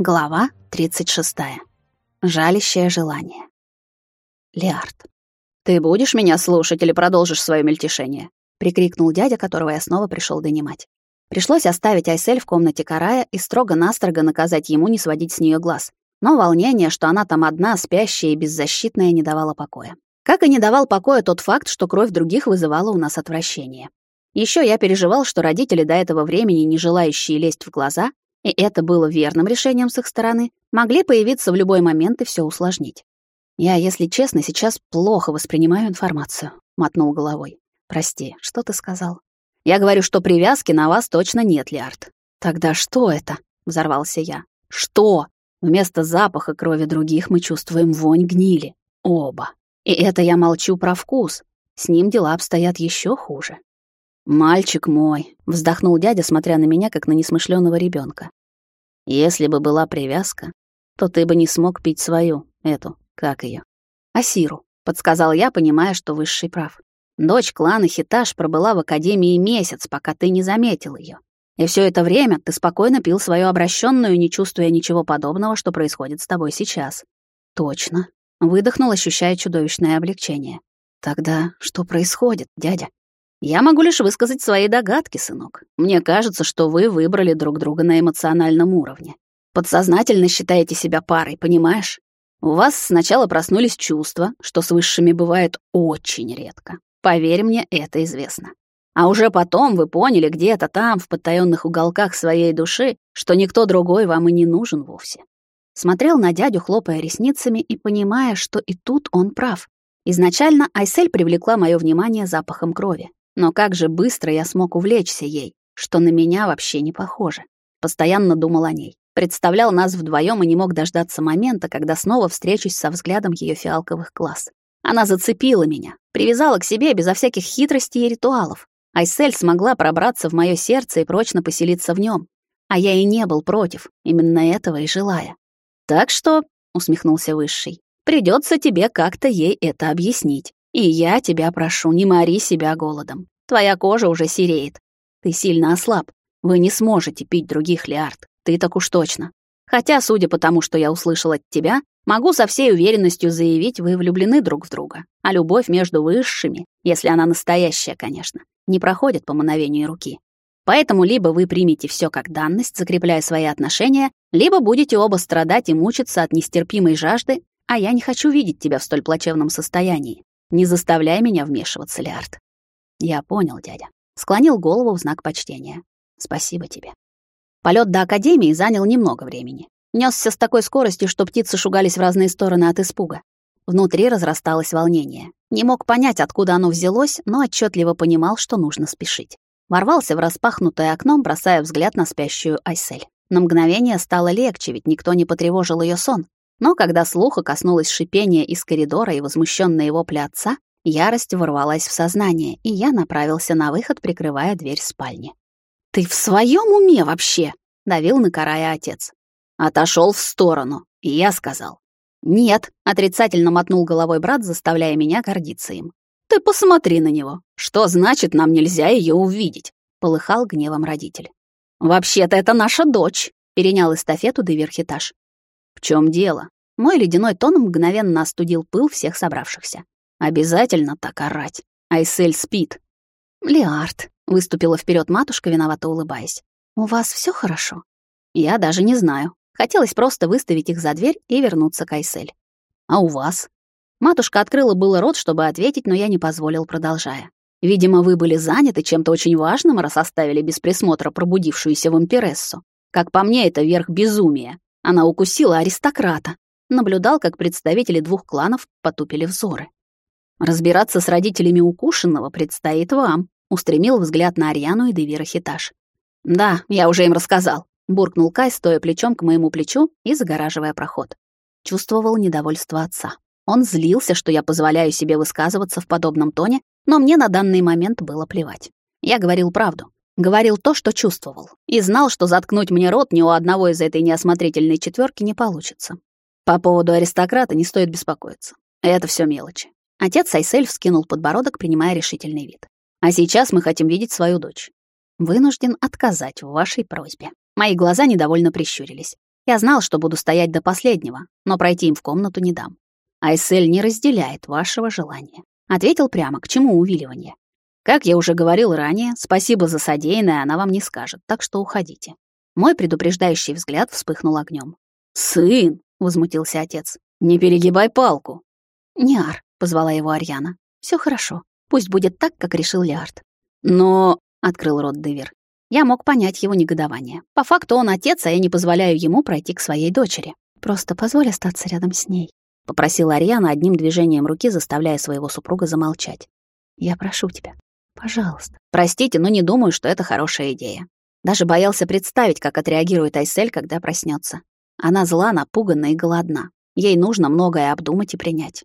Глава 36. Жалящее желание. Лиард. «Ты будешь меня слушать или продолжишь свое мельтешение?» — прикрикнул дядя, которого я снова пришел донимать. Пришлось оставить Айсель в комнате Карая и строго-настрого наказать ему не сводить с нее глаз. Но волнение, что она там одна, спящая и беззащитная, не давало покоя. Как и не давал покоя тот факт, что кровь других вызывала у нас отвращение. Еще я переживал, что родители, до этого времени не желающие лезть в глаза, и это было верным решением с их стороны, могли появиться в любой момент и все усложнить. «Я, если честно, сейчас плохо воспринимаю информацию», — мотнул головой. «Прости, что ты сказал?» «Я говорю, что привязки на вас точно нет, Лиард». «Тогда что это?» — взорвался я. «Что? Вместо запаха крови других мы чувствуем вонь гнили. Оба. И это я молчу про вкус. С ним дела обстоят еще хуже». «Мальчик мой», — вздохнул дядя, смотря на меня, как на несмышленого ребенка. «Если бы была привязка, то ты бы не смог пить свою, эту, как ее, Асиру», — подсказал я, понимая, что высший прав. «Дочь клана Хиташ пробыла в академии месяц, пока ты не заметил ее. И все это время ты спокойно пил свою обращенную, не чувствуя ничего подобного, что происходит с тобой сейчас». «Точно», — выдохнул, ощущая чудовищное облегчение. «Тогда что происходит, дядя?» Я могу лишь высказать свои догадки, сынок. Мне кажется, что вы выбрали друг друга на эмоциональном уровне. Подсознательно считаете себя парой, понимаешь? У вас сначала проснулись чувства, что с высшими бывает очень редко. Поверь мне, это известно. А уже потом вы поняли где-то там, в потаённых уголках своей души, что никто другой вам и не нужен вовсе. Смотрел на дядю, хлопая ресницами и понимая, что и тут он прав. Изначально Айсель привлекла мое внимание запахом крови. Но как же быстро я смог увлечься ей, что на меня вообще не похоже. Постоянно думал о ней. Представлял нас вдвоем и не мог дождаться момента, когда снова встречусь со взглядом ее фиалковых глаз. Она зацепила меня, привязала к себе безо всяких хитростей и ритуалов. Айсель смогла пробраться в мое сердце и прочно поселиться в нем. А я и не был против, именно этого и желая. «Так что», — усмехнулся Высший, — «придется тебе как-то ей это объяснить. И я тебя прошу, не мори себя голодом. Твоя кожа уже сереет. Ты сильно ослаб. Вы не сможете пить других, Лиард. Ты так уж точно. Хотя, судя по тому, что я услышал от тебя, могу со всей уверенностью заявить, вы влюблены друг в друга. А любовь между высшими, если она настоящая, конечно, не проходит по мановению руки. Поэтому либо вы примете все как данность, закрепляя свои отношения, либо будете оба страдать и мучиться от нестерпимой жажды, а я не хочу видеть тебя в столь плачевном состоянии. Не заставляй меня вмешиваться, Лиард. Я понял, дядя. Склонил голову в знак почтения. Спасибо тебе. Полет до Академии занял немного времени. Нёсся с такой скоростью, что птицы шугались в разные стороны от испуга. Внутри разрасталось волнение. Не мог понять, откуда оно взялось, но отчетливо понимал, что нужно спешить. Ворвался в распахнутое окно, бросая взгляд на спящую Айсель. На мгновение стало легче, ведь никто не потревожил ее сон. Но когда слуха коснулось шипения из коридора и возмущённые вопли отца, ярость ворвалась в сознание, и я направился на выход, прикрывая дверь спальни. «Ты в своем уме вообще?» — давил на карая отец. Отошел в сторону, и я сказал. «Нет», — отрицательно мотнул головой брат, заставляя меня гордиться им. «Ты посмотри на него. Что значит, нам нельзя ее увидеть?» — полыхал гневом родитель. «Вообще-то это наша дочь», — перенял эстафету Деверхитаж. «В чем дело?» Мой ледяной тон мгновенно остудил пыл всех собравшихся. «Обязательно так орать. Айсель спит». «Лиард», — выступила вперед матушка, виновато улыбаясь. «У вас все хорошо?» «Я даже не знаю. Хотелось просто выставить их за дверь и вернуться к Айсель». «А у вас?» Матушка открыла было рот, чтобы ответить, но я не позволил, продолжая. «Видимо, вы были заняты чем-то очень важным, раз оставили без присмотра пробудившуюся вампирессу. Как по мне, это верх безумия. Она укусила аристократа. Наблюдал, как представители двух кланов потупили взоры. Разбираться с родителями укушенного предстоит вам, устремил взгляд на Ариану и Девира Хиташ. Да, я уже им рассказал, буркнул Кай, стоя плечом к моему плечу и загораживая проход. Чувствовал недовольство отца. Он злился, что я позволяю себе высказываться в подобном тоне, но мне на данный момент было плевать. Я говорил правду. Говорил то, что чувствовал, и знал, что заткнуть мне рот ни у одного из этой неосмотрительной четверки не получится. По поводу аристократа не стоит беспокоиться. Это все мелочи. Отец Айсель вскинул подбородок, принимая решительный вид. А сейчас мы хотим видеть свою дочь. Вынужден отказать в вашей просьбе. Мои глаза недовольно прищурились. Я знал, что буду стоять до последнего, но пройти им в комнату не дам. Айсель не разделяет вашего желания. Ответил прямо, к чему увиливание. Как я уже говорил ранее, спасибо за содеянное она вам не скажет, так что уходите. Мой предупреждающий взгляд вспыхнул огнем. «Сын!» — возмутился отец. «Не перегибай палку!» «Ниар», — позвала его Арьяна. Все хорошо. Пусть будет так, как решил Лиард». «Но...» — открыл рот Девир. Я мог понять его негодование. По факту он отец, а я не позволяю ему пройти к своей дочери. Просто позволь остаться рядом с ней, попросила Ариана одним движением руки, заставляя своего супруга замолчать. Я прошу тебя, пожалуйста. Простите, но не думаю, что это хорошая идея. Даже боялся представить, как отреагирует Айсель, когда проснется. Она зла, напугана и голодна. Ей нужно многое обдумать и принять.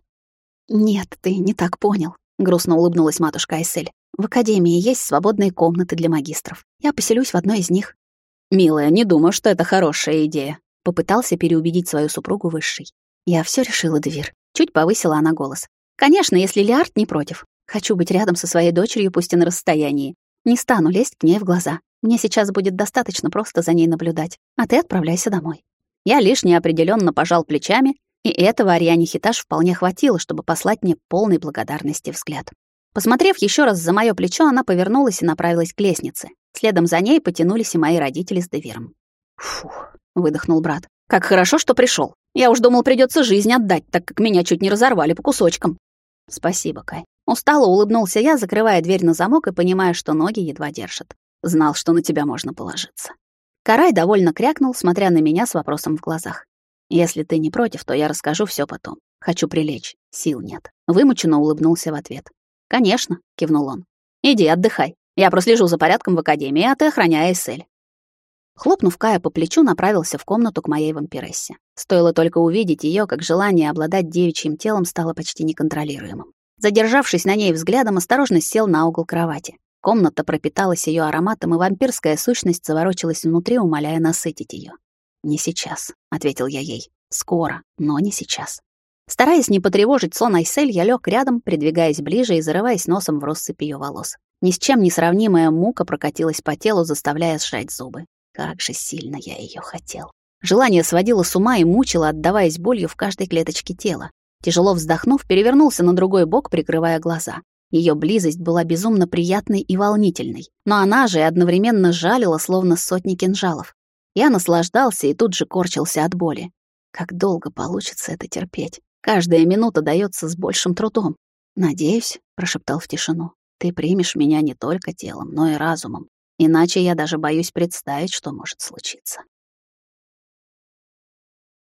Нет, ты не так понял, грустно улыбнулась матушка Айсель. В академии есть свободные комнаты для магистров. Я поселюсь в одной из них. Милая, не думаю, что это хорошая идея, попытался переубедить свою супругу высший. Я все решила, Двир. Чуть повысила она голос. Конечно, если Лиард не против. Хочу быть рядом со своей дочерью, пусть и на расстоянии. Не стану лезть к ней в глаза. Мне сейчас будет достаточно просто за ней наблюдать. А ты отправляйся домой. Я лишь неопределенно пожал плечами, и этого Ариане Хиташ вполне хватило, чтобы послать мне полный благодарности взгляд. Посмотрев еще раз за моё плечо, она повернулась и направилась к лестнице. Следом за ней потянулись и мои родители с Девиром. «Фух», — выдохнул брат. «Как хорошо, что пришел. Я уж думал, придется жизнь отдать, так как меня чуть не разорвали по кусочкам». «Спасибо, Кай». Устало улыбнулся я, закрывая дверь на замок и понимая, что ноги едва держат. Знал, что на тебя можно положиться. Карай довольно крякнул, смотря на меня с вопросом в глазах. «Если ты не против, то я расскажу все потом. Хочу прилечь. Сил нет». Вымученно улыбнулся в ответ. «Конечно», — кивнул он. «Иди, отдыхай. Я прослежу за порядком в академии, а ты охраняй Эссель». Хлопнув Кая по плечу, направился в комнату к моей вампирессе. Стоило только увидеть ее, как желание обладать девичьим телом стало почти неконтролируемым. Задержавшись на ней взглядом, осторожно сел на угол кровати. Комната пропиталась ее ароматом, и вампирская сущность заворочилась внутри, умоляя насытить ее. «Не сейчас», — ответил я ей. «Скоро, но не сейчас». Стараясь не потревожить сон Айсель, я лег рядом, придвигаясь ближе и зарываясь носом в россыпь ее волос. Ни с чем не сравнимая мука прокатилась по телу, заставляя сжать зубы. Как же сильно я ее хотел. Желание сводило с ума и мучило, отдаваясь болью в каждой клеточке тела. Тяжело вздохнув, перевернулся на другой бок, прикрывая глаза. Ее близость была безумно приятной и волнительной, но она же и одновременно жалила, словно сотни кинжалов. Я наслаждался и тут же корчился от боли. Как долго получится это терпеть? Каждая минута дается с большим трудом. «Надеюсь», — прошептал в тишину, — «ты примешь меня не только телом, но и разумом. Иначе я даже боюсь представить, что может случиться».